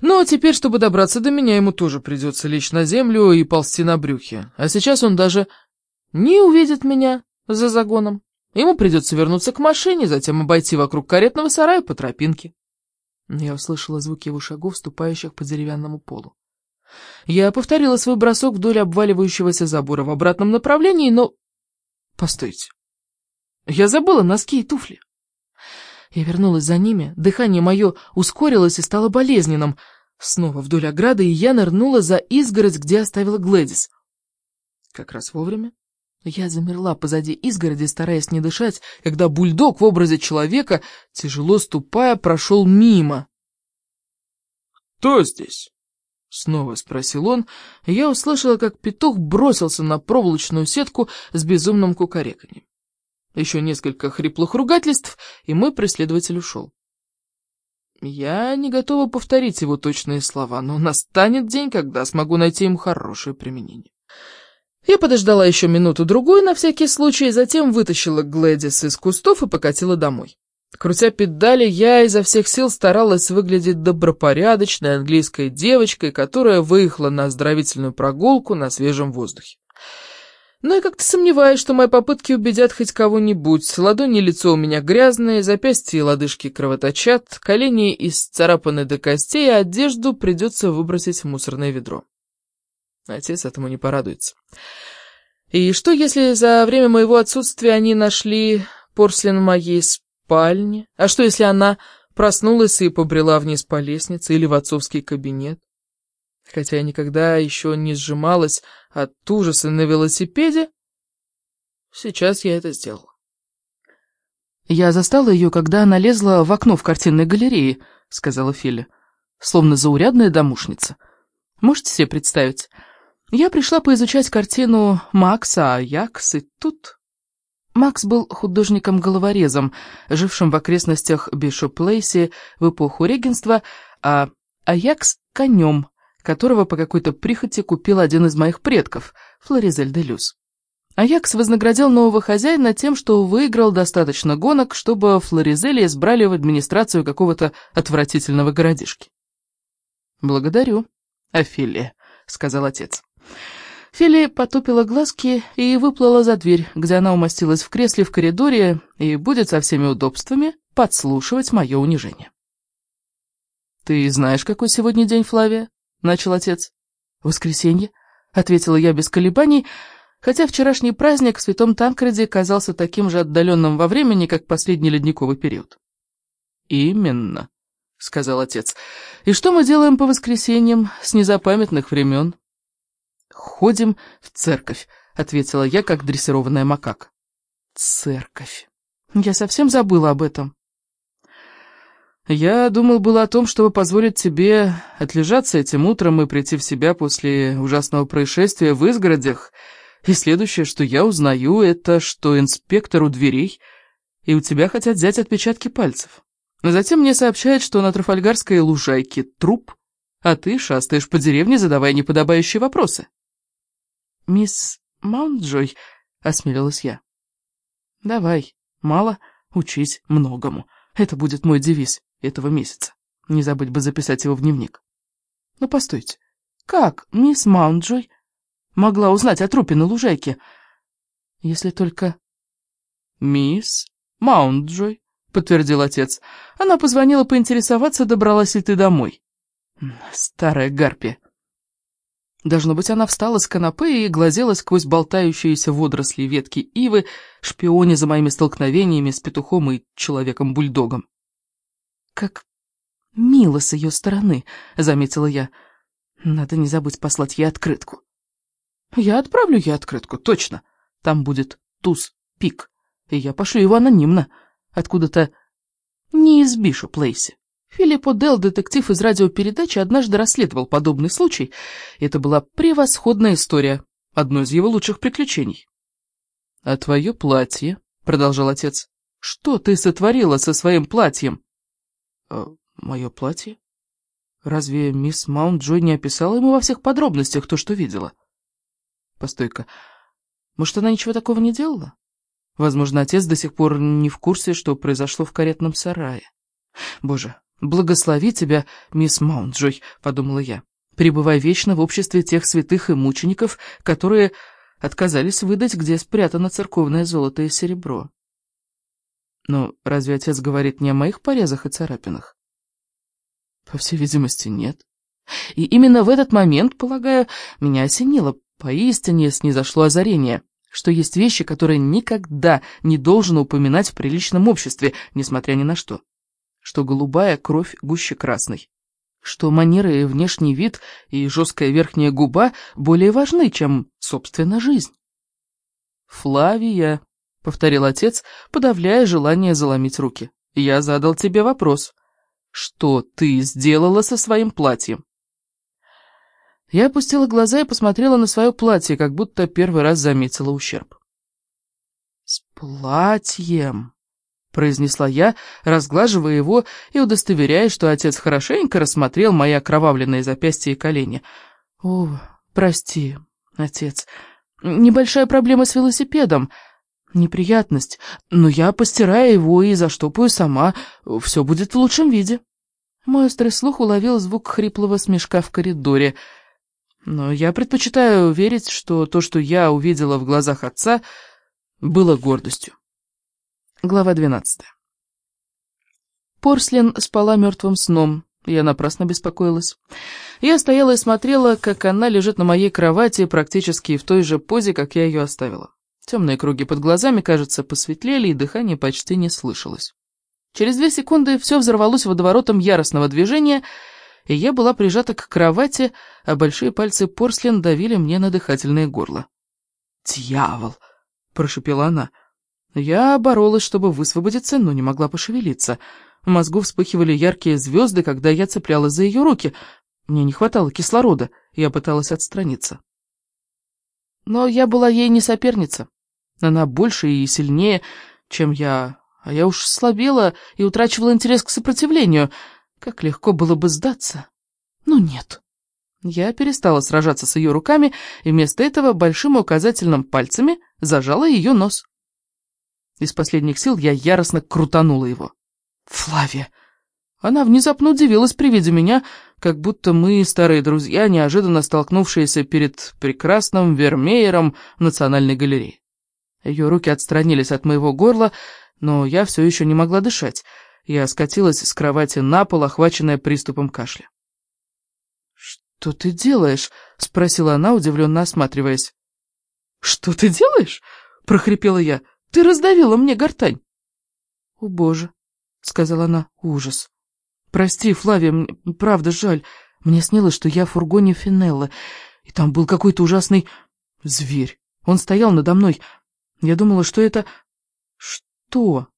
Но теперь, чтобы добраться до меня, ему тоже придется лечь на землю и ползти на брюхе. А сейчас он даже не увидит меня за загоном. Ему придется вернуться к машине, затем обойти вокруг каретного сарая по тропинке. Я услышала звуки его шагов, ступающих по деревянному полу. Я повторила свой бросок вдоль обваливающегося забора в обратном направлении, но... Постойте. Я забыла носки и туфли. Я вернулась за ними, дыхание мое ускорилось и стало болезненным. Снова вдоль ограды, и я нырнула за изгородь, где оставила Глэдис. Как раз вовремя. Я замерла позади изгороди, стараясь не дышать, когда бульдог в образе человека, тяжело ступая, прошел мимо. «Кто здесь?» — снова спросил он, и я услышала, как петух бросился на проволочную сетку с безумным кукареканьем. Еще несколько хриплых ругательств, и мой преследователь ушел. Я не готова повторить его точные слова, но настанет день, когда смогу найти им хорошее применение. Я подождала еще минуту-другую на всякий случай, затем вытащила Глэдис из кустов и покатила домой. Крутя педали, я изо всех сил старалась выглядеть добропорядочной английской девочкой, которая выехала на оздоровительную прогулку на свежем воздухе. Но я как-то сомневаюсь, что мои попытки убедят хоть кого-нибудь. Ладони и лицо у меня грязные, запястья и лодыжки кровоточат, колени исцарапаны до костей, а одежду придется выбросить в мусорное ведро. Отец этому не порадуется. И что, если за время моего отсутствия они нашли порслин в моей спальне? А что, если она проснулась и побрела вниз по лестнице или в отцовский кабинет? Хотя я никогда еще не сжималась от ужаса на велосипеде, сейчас я это сделала. «Я застала ее, когда она лезла в окно в картинной галерее», — сказала Филя, словно заурядная домушница. «Можете себе представить? Я пришла поизучать картину Макса Аякс, и тут...» Макс был художником-головорезом, жившим в окрестностях Бишоп-Плейси в эпоху регенства, а Аякс — конем, которого по какой-то прихоти купил один из моих предков, Флоризель де Люс. Аякс вознаградил нового хозяина тем, что выиграл достаточно гонок, чтобы Флоризеля избрали в администрацию какого-то отвратительного городишки. «Благодарю, Офелия», — сказал отец. Фили потупила глазки и выплыла за дверь, где она умостилась в кресле в коридоре и будет со всеми удобствами подслушивать мое унижение. «Ты знаешь, какой сегодня день, Флавия?» — начал отец. «Воскресенье», — ответила я без колебаний, хотя вчерашний праздник в Святом Танкреде казался таким же отдаленным во времени, как последний ледниковый период. «Именно», — сказал отец. «И что мы делаем по воскресеньям с незапамятных времен?» «Ходим в церковь», — ответила я, как дрессированная макака. «Церковь. Я совсем забыла об этом». Я думал было о том, чтобы позволить тебе отлежаться этим утром и прийти в себя после ужасного происшествия в изгородях. И следующее, что я узнаю, это что инспектор у дверей, и у тебя хотят взять отпечатки пальцев. Но затем мне сообщают, что на Трафальгарской лужайке труп, а ты шастаешь по деревне, задавая неподобающие вопросы. «Мисс Маунтджой», — осмелилась я. «Давай, мало, учись многому. Это будет мой девиз этого месяца. Не забыть бы записать его в дневник. Но ну, постойте, как мисс Маунтджой могла узнать о трупе на лужайке? Если только... Мисс Маунтджой, подтвердил отец. Она позвонила поинтересоваться, добралась ли ты домой. Старая гарпия. Должно быть, она встала с канапе и глазела сквозь болтающиеся водоросли ветки ивы, шпионе за моими столкновениями с петухом и человеком-бульдогом. «Как мило с ее стороны», — заметила я. «Надо не забыть послать ей открытку». «Я отправлю ей открытку, точно. Там будет туз, пик, и я пошлю его анонимно, откуда-то не из Бишу Плейси». Филипп О'Делл, детектив из радиопередачи, однажды расследовал подобный случай. Это была превосходная история, одно из его лучших приключений. «А твое платье?» — продолжал отец. «Что ты сотворила со своим платьем?» «Э, «Мое платье? Разве мисс Маунт-Джой не описала ему во всех подробностях то, что видела?» «Постой-ка, может, она ничего такого не делала? Возможно, отец до сих пор не в курсе, что произошло в каретном сарае. Боже, «Благослови тебя, мисс Маунтджой», — подумала я. «Пребывай вечно в обществе тех святых и мучеников, которые отказались выдать, где спрятано церковное золото и серебро». Но разве отец говорит не о моих порезах и царапинах? По всей видимости, нет. И именно в этот момент, полагаю, меня осенило, поистине снизошло озарение, что есть вещи, которые никогда не должно упоминать в приличном обществе, несмотря ни на что. Что голубая кровь гуще красной. Что манеры и внешний вид и жесткая верхняя губа более важны, чем, собственно, жизнь. Флавия, — повторил отец, подавляя желание заломить руки. «Я задал тебе вопрос. Что ты сделала со своим платьем?» Я опустила глаза и посмотрела на свое платье, как будто первый раз заметила ущерб. «С платьем», — произнесла я, разглаживая его и удостоверяясь, что отец хорошенько рассмотрел мои окровавленные запястья и колени. «О, прости, отец, небольшая проблема с велосипедом», Неприятность, но я постираю его и заштопаю сама, все будет в лучшем виде. Мой острый слух уловил звук хриплого смешка в коридоре, но я предпочитаю верить, что то, что я увидела в глазах отца, было гордостью. Глава двенадцатая. Порслин спала мертвым сном, я напрасно беспокоилась. Я стояла и смотрела, как она лежит на моей кровати практически в той же позе, как я ее оставила. Темные круги под глазами, кажется, посветлели, и дыхание почти не слышалось. Через две секунды все взорвалось водоворотом яростного движения, и я была прижата к кровати, а большие пальцы порслен давили мне на дыхательное горло. «Дьявол!» — прошепела она. Я боролась, чтобы высвободиться, но не могла пошевелиться. В мозгу вспыхивали яркие звезды, когда я цеплялась за ее руки. Мне не хватало кислорода, я пыталась отстраниться. Но я была ей не соперница. Она больше и сильнее, чем я, а я уж слабела и утрачивала интерес к сопротивлению. Как легко было бы сдаться. Но нет. Я перестала сражаться с ее руками, и вместо этого большим указательным пальцами зажала ее нос. Из последних сил я яростно крутанула его. «Флавия!» Она внезапно удивилась при виде меня, как будто мы, старые друзья, неожиданно столкнувшиеся перед прекрасным Вермеером Национальной галереи. Ее руки отстранились от моего горла, но я все еще не могла дышать. Я скатилась с кровати на пол, охваченная приступом кашля. «Что ты делаешь?» — спросила она, удивленно осматриваясь. «Что ты делаешь?» — прохрипела я. «Ты раздавила мне гортань». «О, боже!» — сказала она. «Ужас! Прости, Флавия, мне правда жаль. Мне снилось, что я в фургоне Финелла, и там был какой-то ужасный зверь. Он стоял надо мной, я думала, что это... Что?